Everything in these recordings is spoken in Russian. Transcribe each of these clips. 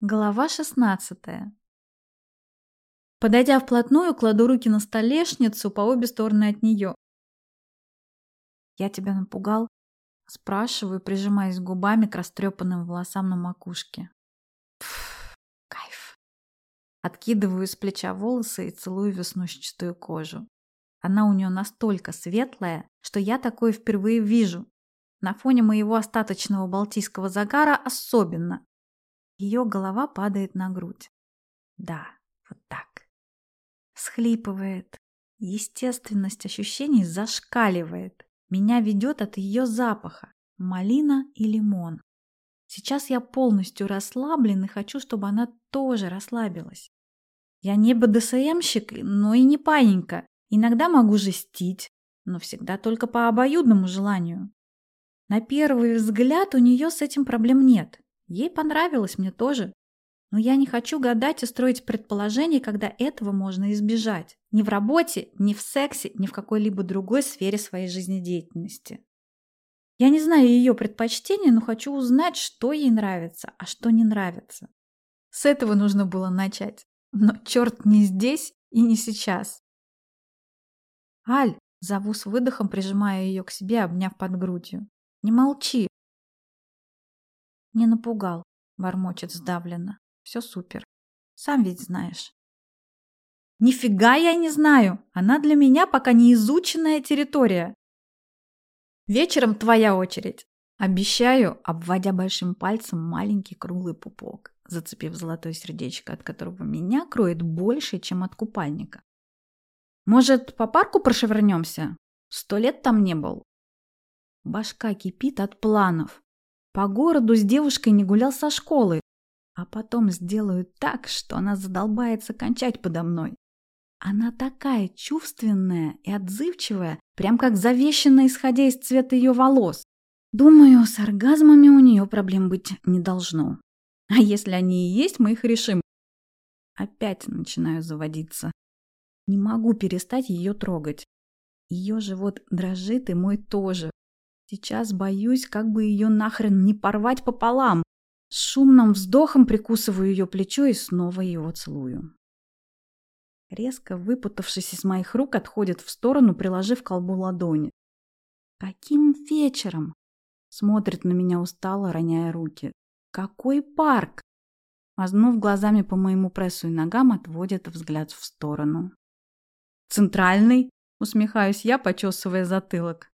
Глава 16. Подойдя вплотную, кладу руки на столешницу по обе стороны от нее. «Я тебя напугал?» Спрашиваю, прижимаясь губами к растрепанным волосам на макушке. Пф, кайф. Откидываю с плеча волосы и целую веснушчатую кожу. Она у нее настолько светлая, что я такое впервые вижу. На фоне моего остаточного балтийского загара особенно. Ее голова падает на грудь. Да, вот так. Схлипывает. Естественность ощущений зашкаливает. Меня ведет от ее запаха. Малина и лимон. Сейчас я полностью расслаблен и хочу, чтобы она тоже расслабилась. Я не БДСМщик, но и не паненька. Иногда могу жестить, но всегда только по обоюдному желанию. На первый взгляд у нее с этим проблем нет. Ей понравилось, мне тоже. Но я не хочу гадать и строить предположения, когда этого можно избежать. Ни в работе, ни в сексе, ни в какой-либо другой сфере своей жизнедеятельности. Я не знаю ее предпочтений, но хочу узнать, что ей нравится, а что не нравится. С этого нужно было начать. Но черт не здесь и не сейчас. «Аль!» – зову с выдохом, прижимая ее к себе, обняв под грудью. «Не молчи, не напугал, бормочет сдавленно. Все супер. Сам ведь знаешь. Нифига я не знаю. Она для меня пока не изученная территория. Вечером твоя очередь. Обещаю, обводя большим пальцем маленький круглый пупок, зацепив золотое сердечко, от которого меня кроет больше, чем от купальника. Может, по парку прошевернемся? Сто лет там не был. Башка кипит от планов. По городу с девушкой не гулял со школы. А потом сделаю так, что она задолбается кончать подо мной. Она такая чувственная и отзывчивая, прям как завещанная, исходя из цвета ее волос. Думаю, с оргазмами у нее проблем быть не должно. А если они и есть, мы их решим. Опять начинаю заводиться. Не могу перестать ее трогать. Ее живот дрожит, и мой тоже. Сейчас боюсь, как бы ее нахрен не порвать пополам. С шумным вздохом прикусываю ее плечо и снова его целую. Резко выпутавшись из моих рук, отходит в сторону, приложив колбу ладони. «Каким вечером?» Смотрит на меня устало, роняя руки. «Какой парк?» Мазнув глазами по моему прессу и ногам, отводит взгляд в сторону. «Центральный?» — усмехаюсь я, почесывая затылок.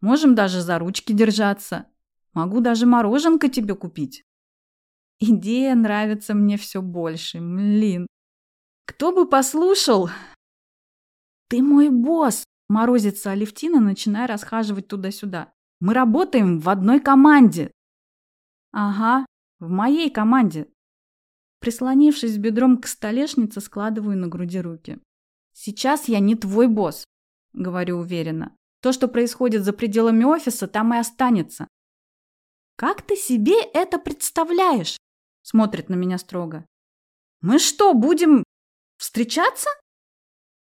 Можем даже за ручки держаться. Могу даже мороженка тебе купить. Идея нравится мне все больше. Млин. Кто бы послушал? Ты мой босс, морозится Алевтина, начиная расхаживать туда-сюда. Мы работаем в одной команде. Ага, в моей команде. Прислонившись бедром к столешнице, складываю на груди руки. Сейчас я не твой босс, говорю уверенно. То, что происходит за пределами офиса, там и останется. «Как ты себе это представляешь?» Смотрит на меня строго. «Мы что, будем встречаться?»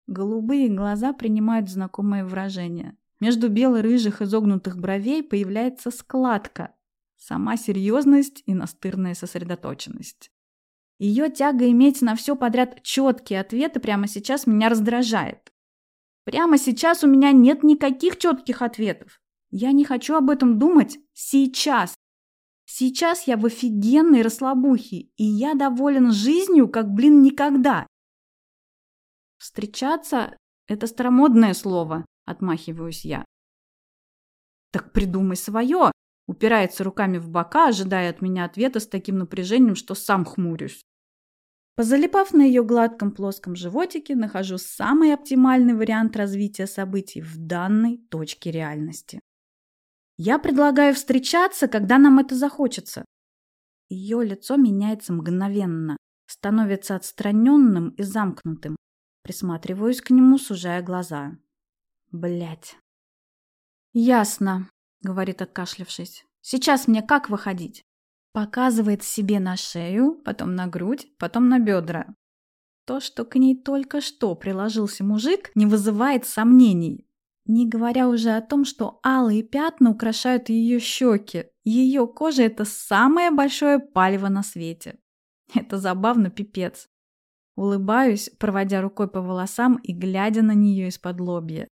Голубые глаза принимают знакомое выражение. Между бело-рыжих изогнутых бровей появляется складка. Сама серьезность и настырная сосредоточенность. Ее тяга иметь на все подряд четкие ответы прямо сейчас меня раздражает. Прямо сейчас у меня нет никаких четких ответов. Я не хочу об этом думать сейчас. Сейчас я в офигенной расслабухе, и я доволен жизнью, как, блин, никогда. Встречаться – это старомодное слово, отмахиваюсь я. Так придумай свое, упирается руками в бока, ожидая от меня ответа с таким напряжением, что сам хмурюсь. Позалипав на ее гладком плоском животике, нахожу самый оптимальный вариант развития событий в данной точке реальности. Я предлагаю встречаться, когда нам это захочется. Ее лицо меняется мгновенно, становится отстраненным и замкнутым. Присматриваюсь к нему, сужая глаза. Блять. Ясно, говорит, откашлявшись. Сейчас мне как выходить? Показывает себе на шею, потом на грудь, потом на бедра. То, что к ней только что приложился мужик, не вызывает сомнений. Не говоря уже о том, что алые пятна украшают ее щеки. Ее кожа – это самое большое палево на свете. Это забавно, пипец. Улыбаюсь, проводя рукой по волосам и глядя на нее из-под лобья.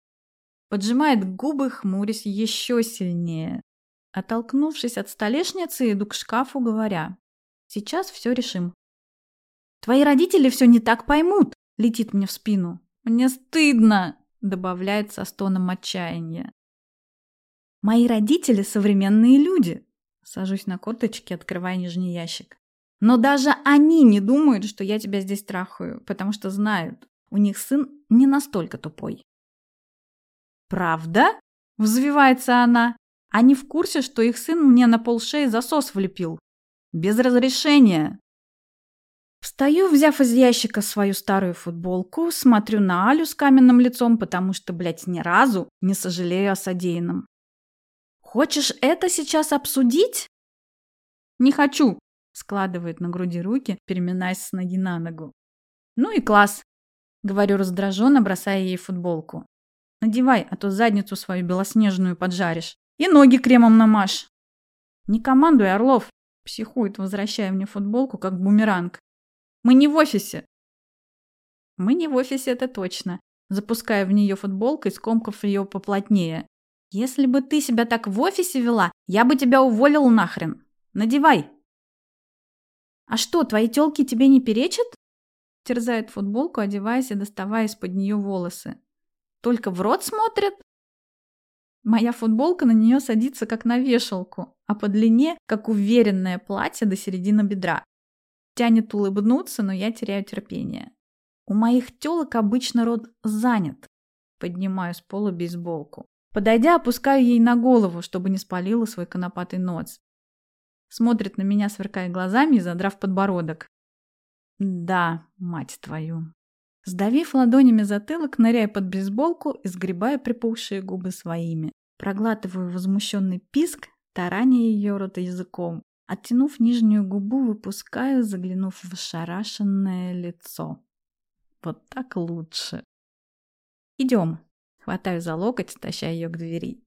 Поджимает губы, хмурясь еще сильнее. Оттолкнувшись от столешницы, иду к шкафу, говоря. Сейчас все решим. Твои родители все не так поймут, летит мне в спину. Мне стыдно, добавляет со стоном отчаяния. Мои родители современные люди. Сажусь на корточки, открывая нижний ящик. Но даже они не думают, что я тебя здесь трахаю, потому что знают, у них сын не настолько тупой. «Правда?» – взвивается она. «Они в курсе, что их сын мне на полшеи засос влепил. Без разрешения». Встаю, взяв из ящика свою старую футболку, смотрю на Алю с каменным лицом, потому что, блядь, ни разу не сожалею о содеянном. «Хочешь это сейчас обсудить?» «Не хочу», — складывает на груди руки, переминаясь с ноги на ногу. «Ну и класс», — говорю раздраженно, бросая ей футболку. Надевай, а то задницу свою белоснежную поджаришь. И ноги кремом намажь. Не командуй, Орлов. Психует, возвращая мне футболку, как бумеранг. Мы не в офисе. Мы не в офисе, это точно. Запуская в нее футболкой, скомкав ее поплотнее. Если бы ты себя так в офисе вела, я бы тебя уволил нахрен. Надевай. А что, твои тёлки тебе не перечат? Терзает футболку, одеваясь и доставая из-под нее волосы. Только в рот смотрят? Моя футболка на нее садится как на вешалку, а по длине, как уверенное платье до середины бедра. Тянет улыбнуться, но я теряю терпение. У моих телок обычно рот занят. Поднимаю с пола бейсболку. Подойдя, опускаю ей на голову, чтобы не спалила свой конопатый нос. Смотрит на меня, сверкая глазами и задрав подбородок. Да, мать твою. Сдавив ладонями затылок, ныряя под бейсболку и сгребая припухшие губы своими. Проглатываю возмущенный писк, тараня ее рот языком. Оттянув нижнюю губу, выпускаю, заглянув в ошарашенное лицо. Вот так лучше. Идем. Хватаю за локоть, таща ее к двери.